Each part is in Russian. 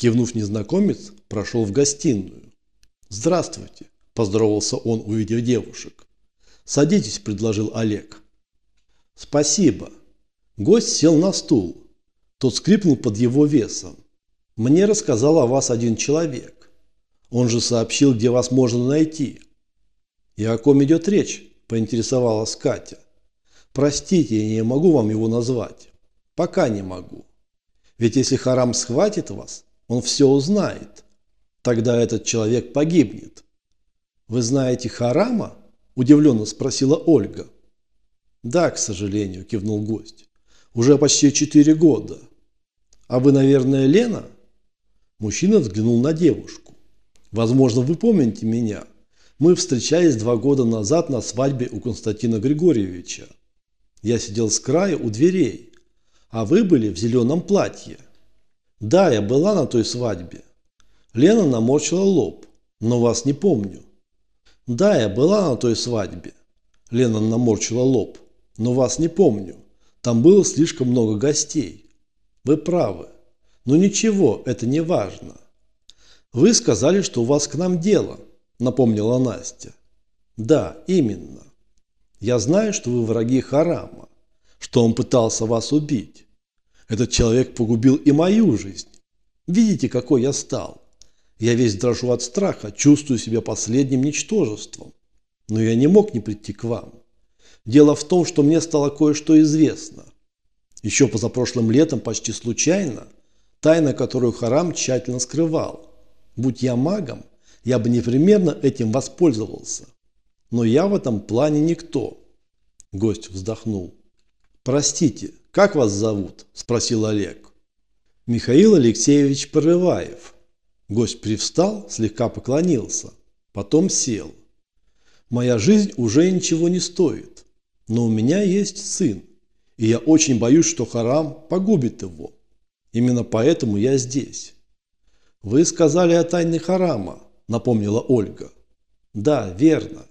Кивнув незнакомец, прошел в гостиную. «Здравствуйте», – поздоровался он, увидев девушек. «Садитесь», – предложил Олег. «Спасибо». Гость сел на стул. Тот скрипнул под его весом. «Мне рассказал о вас один человек. Он же сообщил, где вас можно найти». «И о ком идет речь?» – поинтересовалась Катя. «Простите, я не могу вам его назвать. Пока не могу. Ведь если Харам схватит вас, он все узнает. Тогда этот человек погибнет». «Вы знаете Харама?» – удивленно спросила Ольга. «Да, к сожалению», – кивнул гость. «Уже почти четыре года. А вы, наверное, Лена?» Мужчина взглянул на девушку. «Возможно, вы помните меня. Мы встречались два года назад на свадьбе у Константина Григорьевича. Я сидел с края у дверей, а вы были в зеленом платье. Да, я была на той свадьбе. Лена наморщила лоб, но вас не помню. Да, я была на той свадьбе. Лена наморщила лоб но вас не помню. Там было слишком много гостей. Вы правы. Но ничего, это не важно. Вы сказали, что у вас к нам дело, напомнила Настя. Да, именно. Я знаю, что вы враги Харама, что он пытался вас убить. Этот человек погубил и мою жизнь. Видите, какой я стал. Я весь дрожу от страха, чувствую себя последним ничтожеством. Но я не мог не прийти к вам. Дело в том, что мне стало кое-что известно. Еще позапрошлым летом, почти случайно, тайна, которую Харам тщательно скрывал. Будь я магом, я бы непременно этим воспользовался. Но я в этом плане никто. Гость вздохнул. «Простите, как вас зовут?» – спросил Олег. «Михаил Алексеевич Порываев». Гость привстал, слегка поклонился, потом сел. «Моя жизнь уже ничего не стоит. Но у меня есть сын, и я очень боюсь, что Харам погубит его. Именно поэтому я здесь. Вы сказали о тайне Харама, напомнила Ольга. Да, верно.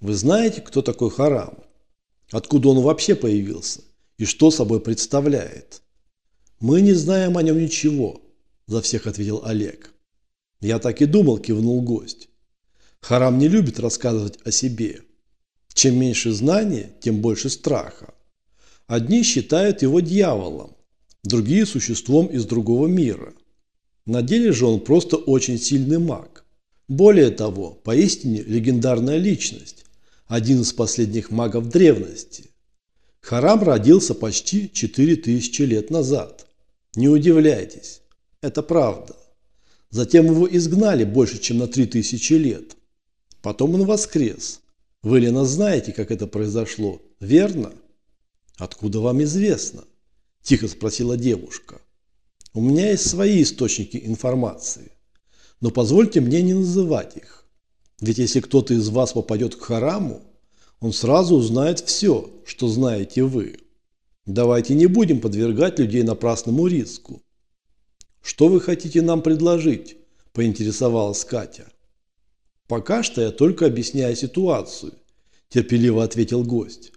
Вы знаете, кто такой Харам? Откуда он вообще появился? И что собой представляет? Мы не знаем о нем ничего, за всех ответил Олег. Я так и думал, кивнул гость. Харам не любит рассказывать о себе. Чем меньше знания, тем больше страха. Одни считают его дьяволом, другие – существом из другого мира. На деле же он просто очень сильный маг. Более того, поистине легендарная личность, один из последних магов древности. Харам родился почти 4000 лет назад. Не удивляйтесь, это правда. Затем его изгнали больше, чем на 3000 лет. Потом он воскрес – вы, Лена, знаете, как это произошло, верно? Откуда вам известно? Тихо спросила девушка. У меня есть свои источники информации. Но позвольте мне не называть их. Ведь если кто-то из вас попадет к хараму, он сразу узнает все, что знаете вы. Давайте не будем подвергать людей напрасному риску. Что вы хотите нам предложить? Поинтересовалась Катя. «Пока что я только объясняю ситуацию», – терпеливо ответил гость.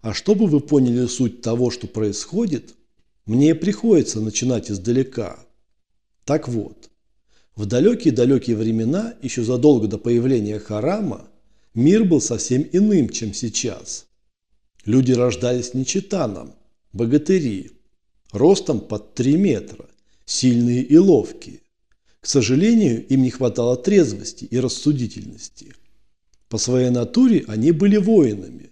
«А чтобы вы поняли суть того, что происходит, мне приходится начинать издалека. Так вот, в далекие-далекие времена, еще задолго до появления Харама, мир был совсем иным, чем сейчас. Люди рождались не читаном, богатыри, ростом под 3 метра, сильные и ловкие. К сожалению, им не хватало трезвости и рассудительности. По своей натуре они были воинами.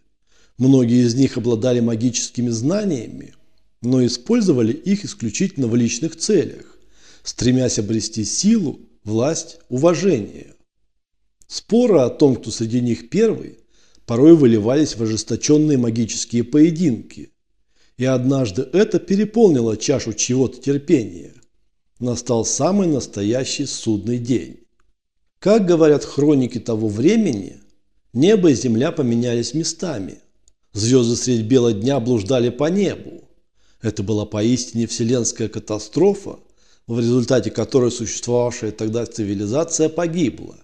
Многие из них обладали магическими знаниями, но использовали их исключительно в личных целях, стремясь обрести силу, власть, уважение. Споры о том, кто среди них первый, порой выливались в ожесточенные магические поединки. И однажды это переполнило чашу чего-то терпения настал самый настоящий судный день. Как говорят хроники того времени, небо и земля поменялись местами. Звезды средь бела дня блуждали по небу. Это была поистине вселенская катастрофа, в результате которой существовавшая тогда цивилизация погибла.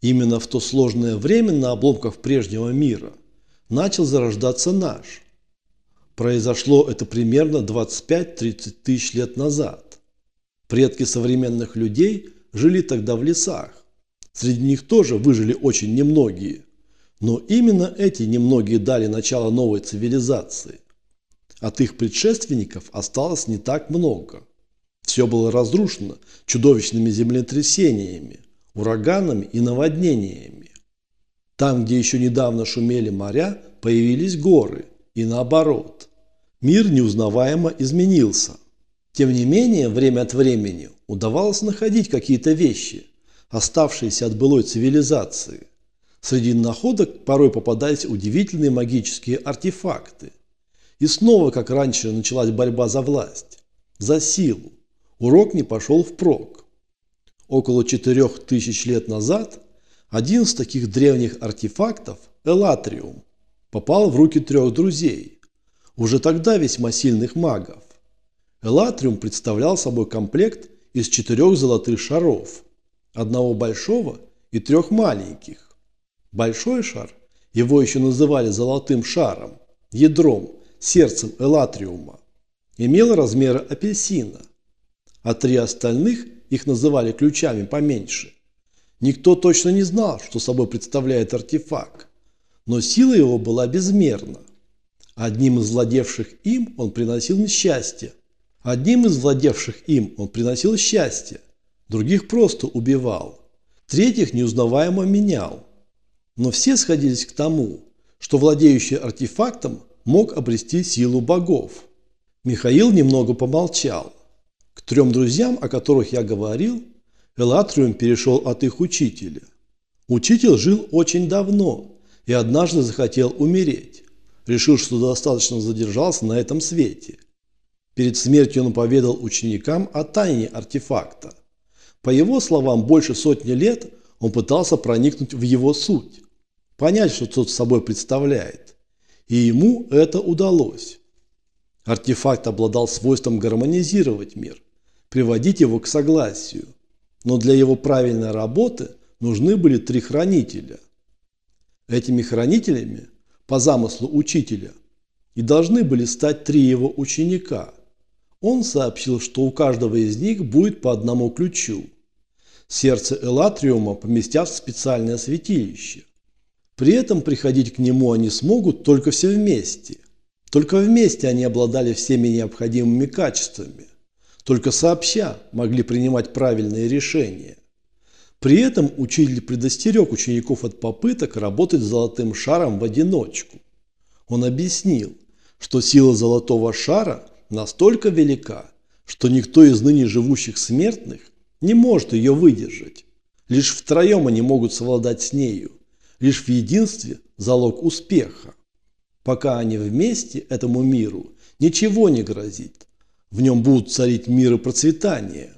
Именно в то сложное время на обломках прежнего мира начал зарождаться наш. Произошло это примерно 25-30 тысяч лет назад. Предки современных людей жили тогда в лесах. Среди них тоже выжили очень немногие. Но именно эти немногие дали начало новой цивилизации. От их предшественников осталось не так много. Все было разрушено чудовищными землетрясениями, ураганами и наводнениями. Там, где еще недавно шумели моря, появились горы, и наоборот. Мир неузнаваемо изменился. Тем не менее, время от времени удавалось находить какие-то вещи, оставшиеся от былой цивилизации. Среди находок порой попадались удивительные магические артефакты. И снова, как раньше, началась борьба за власть, за силу. Урок не пошел впрок. Около четырех тысяч лет назад один из таких древних артефактов, Элатриум, попал в руки трех друзей, уже тогда весьма сильных магов. Элатриум представлял собой комплект из четырех золотых шаров, одного большого и трех маленьких. Большой шар, его еще называли золотым шаром, ядром, сердцем элатриума, имел размеры апельсина, а три остальных их называли ключами поменьше. Никто точно не знал, что собой представляет артефакт, но сила его была безмерна. Одним из владевших им он приносил несчастье, одним из владевших им он приносил счастье, других просто убивал, третьих неузнаваемо менял. Но все сходились к тому, что владеющий артефактом мог обрести силу богов. Михаил немного помолчал. К трем друзьям, о которых я говорил, Элатриум перешел от их учителя. Учитель жил очень давно и однажды захотел умереть. Решил, что достаточно задержался на этом свете. Перед смертью он поведал ученикам о тайне артефакта. По его словам, больше сотни лет он пытался проникнуть в его суть, понять, что тот собой представляет. И ему это удалось. Артефакт обладал свойством гармонизировать мир, приводить его к согласию. Но для его правильной работы нужны были три хранителя. Этими хранителями, по замыслу учителя, и должны были стать три его ученика. Он сообщил, что у каждого из них будет по одному ключу. Сердце Элатриума поместят в специальное святилище. При этом приходить к нему они смогут только все вместе. Только вместе они обладали всеми необходимыми качествами. Только сообща могли принимать правильные решения. При этом учитель предостерег учеников от попыток работать с золотым шаром в одиночку. Он объяснил, что сила золотого шара настолько велика, что никто из ныне живущих смертных не может ее выдержать. Лишь втроем они могут совладать с нею. Лишь в единстве залог успеха. Пока они вместе, этому миру ничего не грозит. В нем будут царить мир и процветание.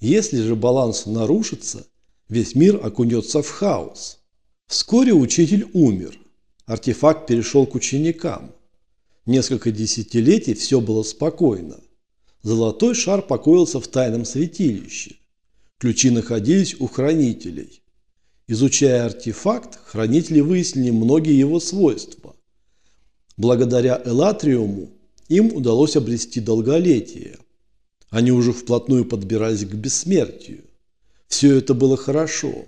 Если же баланс нарушится, весь мир окунется в хаос. Вскоре учитель умер. Артефакт перешел к ученикам. Несколько десятилетий все было спокойно. Золотой шар покоился в тайном святилище. Ключи находились у хранителей. Изучая артефакт, хранители выяснили многие его свойства. Благодаря Элатриуму им удалось обрести долголетие. Они уже вплотную подбирались к бессмертию. Все это было хорошо.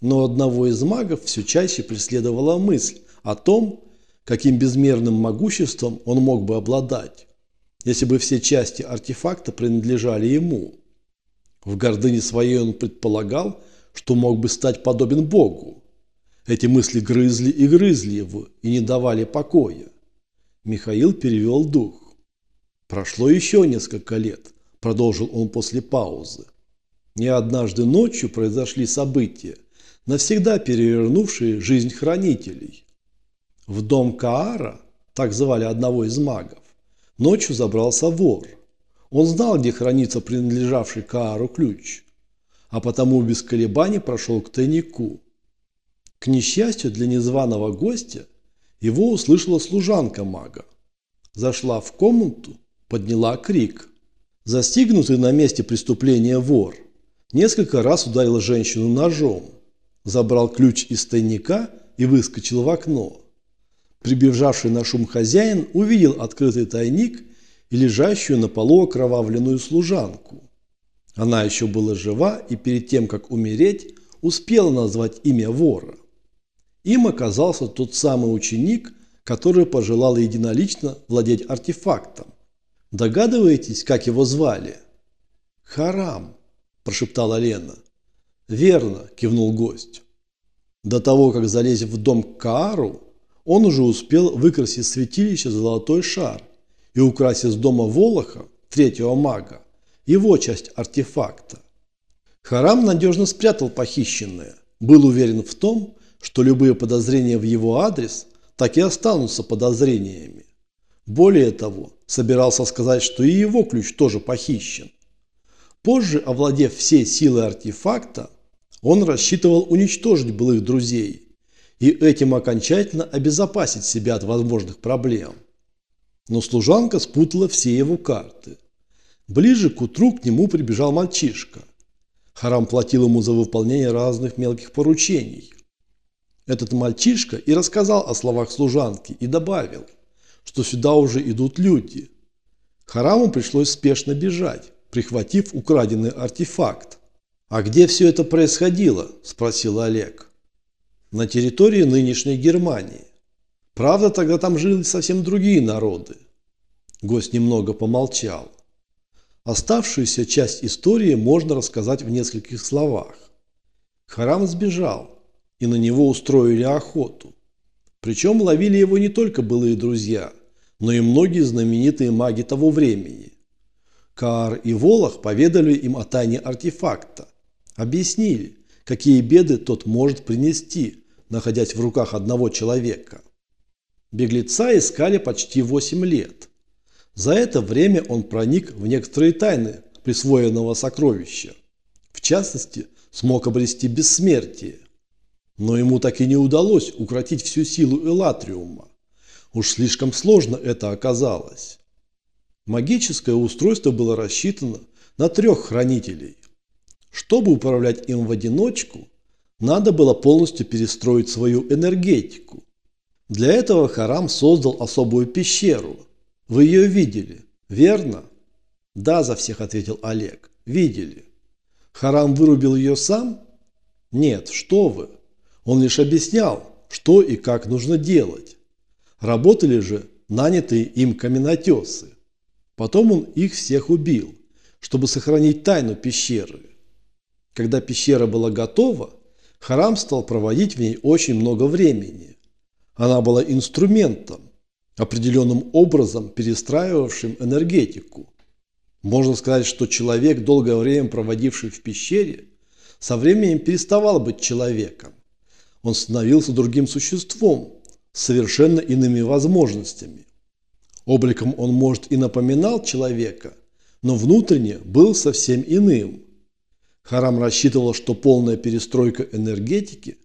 Но одного из магов все чаще преследовала мысль о том, каким безмерным могуществом он мог бы обладать, если бы все части артефакта принадлежали ему. В гордыне своей он предполагал, что мог бы стать подобен Богу. Эти мысли грызли и грызли его и не давали покоя. Михаил перевел дух. Прошло еще несколько лет, продолжил он после паузы. Не однажды ночью произошли события, навсегда перевернувшие жизнь хранителей. В дом Каара, так звали одного из магов, ночью забрался вор. Он знал, где хранится принадлежавший Каару ключ а потому без колебаний прошел к тайнику. К несчастью для незваного гостя, его услышала служанка мага. Зашла в комнату, подняла крик. Застигнутый на месте преступления вор несколько раз ударил женщину ножом, забрал ключ из тайника и выскочил в окно. Прибежавший на шум хозяин увидел открытый тайник и лежащую на полу окровавленную служанку. Она еще была жива и перед тем, как умереть, успела назвать имя вора. Им оказался тот самый ученик, который пожелал единолично владеть артефактом. Догадываетесь, как его звали? Харам, прошептала Лена. Верно, кивнул гость. До того, как залезть в дом к Каару, он уже успел выкрасить святилище золотой шар и украсить с дома Волоха, третьего мага, его часть артефакта. Харам надежно спрятал похищенное, был уверен в том, что любые подозрения в его адрес так и останутся подозрениями. Более того, собирался сказать, что и его ключ тоже похищен. Позже, овладев всей силой артефакта, он рассчитывал уничтожить былых друзей и этим окончательно обезопасить себя от возможных проблем. Но служанка спутала все его карты. Ближе к утру к нему прибежал мальчишка. Харам платил ему за выполнение разных мелких поручений. Этот мальчишка и рассказал о словах служанки и добавил, что сюда уже идут люди. Хараму пришлось спешно бежать, прихватив украденный артефакт. «А где все это происходило?» – спросил Олег. «На территории нынешней Германии. Правда, тогда там жили совсем другие народы». Гость немного помолчал. Оставшуюся часть истории можно рассказать в нескольких словах. Харам сбежал, и на него устроили охоту. Причем ловили его не только былые друзья, но и многие знаменитые маги того времени. Каар и Волох поведали им о тайне артефакта, Объяснили, какие беды тот может принести, находясь в руках одного человека. Беглеца искали почти 8 лет. За это время он проник в некоторые тайны присвоенного сокровища. В частности, смог обрести бессмертие. Но ему так и не удалось укротить всю силу Элатриума. Уж слишком сложно это оказалось. Магическое устройство было рассчитано на трех хранителей. Чтобы управлять им в одиночку, надо было полностью перестроить свою энергетику. Для этого Харам создал особую пещеру. Вы ее видели, верно? Да, за всех ответил Олег. Видели. Харам вырубил ее сам? Нет, что вы. Он лишь объяснял, что и как нужно делать. Работали же нанятые им каменотесы. Потом он их всех убил, чтобы сохранить тайну пещеры. Когда пещера была готова, Харам стал проводить в ней очень много времени. Она была инструментом, определенным образом перестраивавшим энергетику. Можно сказать, что человек, долгое время проводивший в пещере, со временем переставал быть человеком. Он становился другим существом, с совершенно иными возможностями. Обликом он, может, и напоминал человека, но внутренне был совсем иным – Харам рассчитывал, что полная перестройка энергетики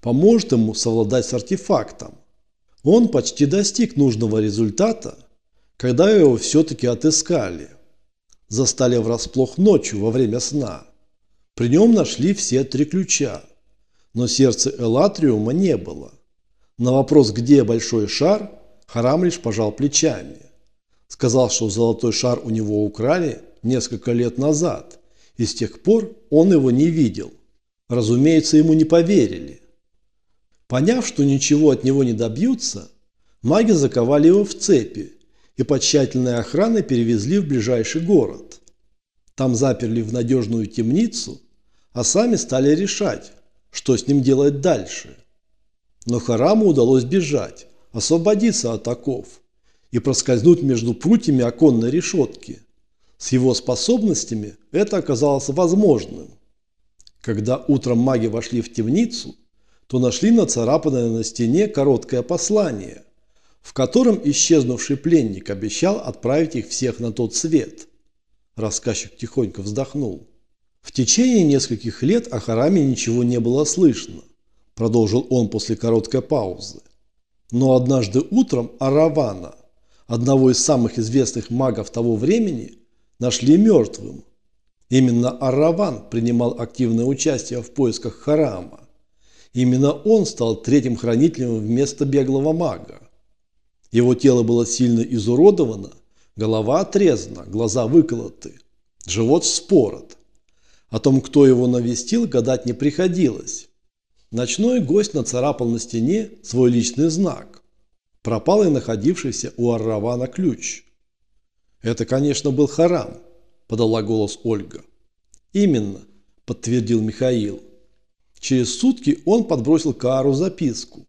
поможет ему совладать с артефактом. Он почти достиг нужного результата, когда его все-таки отыскали. Застали врасплох ночью во время сна. При нем нашли все три ключа, но сердца Элатриума не было. На вопрос, где большой шар, Харам лишь пожал плечами. Сказал, что золотой шар у него украли несколько лет назад – и с тех пор он его не видел. Разумеется, ему не поверили. Поняв, что ничего от него не добьются, маги заковали его в цепи и под тщательной охраной перевезли в ближайший город. Там заперли в надежную темницу, а сами стали решать, что с ним делать дальше. Но Хараму удалось бежать, освободиться от оков и проскользнуть между прутьями оконной решетки – с его способностями это оказалось возможным. Когда утром маги вошли в темницу, то нашли нацарапанное на стене короткое послание, в котором исчезнувший пленник обещал отправить их всех на тот свет. Рассказчик тихонько вздохнул. В течение нескольких лет о Хараме ничего не было слышно, продолжил он после короткой паузы. Но однажды утром Аравана, одного из самых известных магов того времени, нашли мертвым. Именно Араван принимал активное участие в поисках Харама. Именно он стал третьим хранителем вместо беглого мага. Его тело было сильно изуродовано, голова отрезана, глаза выколоты, живот вспорот. О том, кто его навестил, гадать не приходилось. Ночной гость нацарапал на стене свой личный знак. Пропал и находившийся у Арравана ключ. «Это, конечно, был Харам», – подала голос Ольга. «Именно», – подтвердил Михаил. Через сутки он подбросил Каару записку,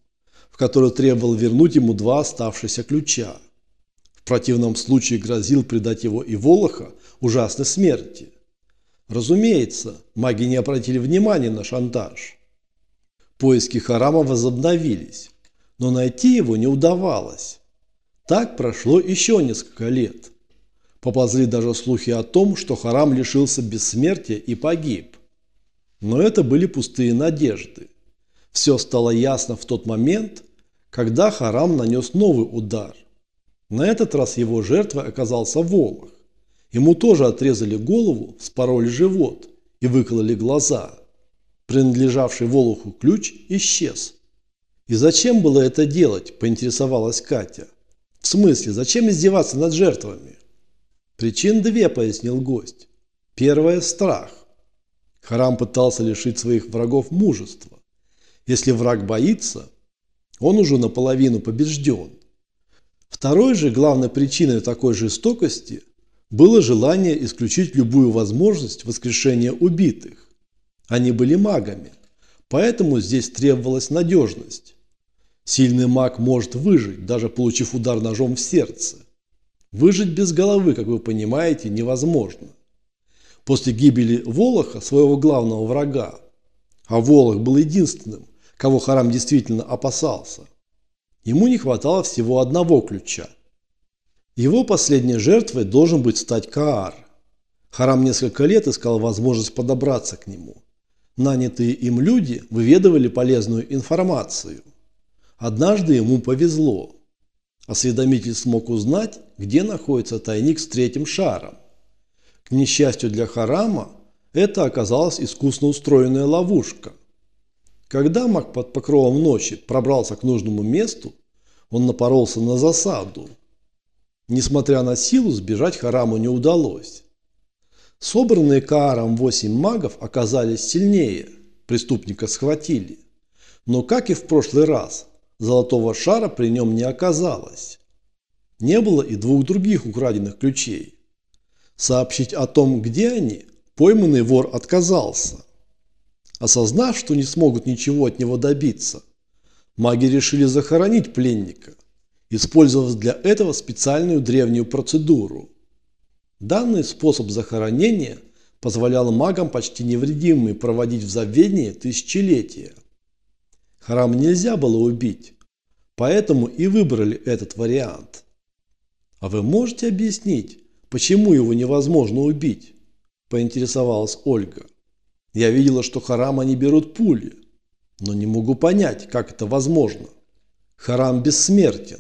в которой требовал вернуть ему два оставшихся ключа. В противном случае грозил предать его и Волоха ужасной смерти. Разумеется, маги не обратили внимания на шантаж. Поиски Харама возобновились, но найти его не удавалось. Так прошло еще несколько лет. Поползли даже слухи о том, что Харам лишился бессмертия и погиб. Но это были пустые надежды. Все стало ясно в тот момент, когда Харам нанес новый удар. На этот раз его жертвой оказался Волох. Ему тоже отрезали голову, спороли живот и выкололи глаза. Принадлежавший Волоху ключ исчез. «И зачем было это делать?» – поинтересовалась Катя. «В смысле, зачем издеваться над жертвами?» «Причин две», – пояснил гость. Первое – страх. Харам пытался лишить своих врагов мужества. Если враг боится, он уже наполовину побежден. Второй же главной причиной такой жестокости было желание исключить любую возможность воскрешения убитых. Они были магами, поэтому здесь требовалась надежность. Сильный маг может выжить, даже получив удар ножом в сердце. Выжить без головы, как вы понимаете, невозможно. После гибели Волоха, своего главного врага, а Волох был единственным, кого Харам действительно опасался, ему не хватало всего одного ключа. Его последней жертвой должен быть стать Каар. Харам несколько лет искал возможность подобраться к нему. Нанятые им люди выведывали полезную информацию. Однажды ему повезло. Осведомитель смог узнать, где находится тайник с третьим шаром. К несчастью для Харама, это оказалась искусно устроенная ловушка. Когда маг под покровом ночи пробрался к нужному месту, он напоролся на засаду. Несмотря на силу, сбежать Хараму не удалось. Собранные Кааром восемь магов оказались сильнее, преступника схватили. Но, как и в прошлый раз, золотого шара при нем не оказалось. Не было и двух других украденных ключей. Сообщить о том, где они, пойманный вор отказался. Осознав, что не смогут ничего от него добиться, маги решили захоронить пленника, использовав для этого специальную древнюю процедуру – Данный способ захоронения позволял магам почти невредимыми проводить в забвении тысячелетия. Храм нельзя было убить, поэтому и выбрали этот вариант. А вы можете объяснить, почему его невозможно убить? Поинтересовалась Ольга. Я видела, что Харам они берут пули, но не могу понять, как это возможно. Харам бессмертен.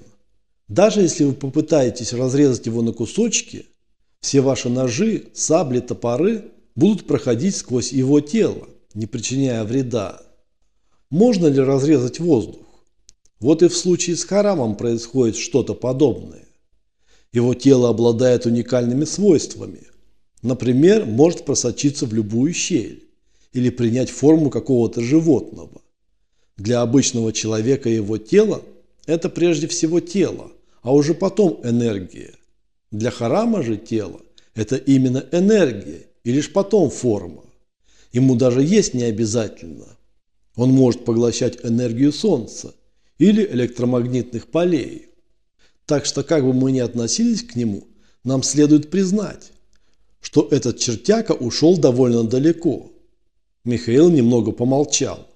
Даже если вы попытаетесь разрезать его на кусочки, все ваши ножи, сабли, топоры будут проходить сквозь его тело, не причиняя вреда. Можно ли разрезать воздух? Вот и в случае с Харамом происходит что-то подобное. Его тело обладает уникальными свойствами. Например, может просочиться в любую щель или принять форму какого-то животного. Для обычного человека его тело – это прежде всего тело, а уже потом энергия. Для Харама же тело – это именно энергия и лишь потом форма. Ему даже есть не обязательно. Он может поглощать энергию Солнца или электромагнитных полей. Так что как бы мы ни относились к нему, нам следует признать, что этот чертяка ушел довольно далеко. Михаил немного помолчал.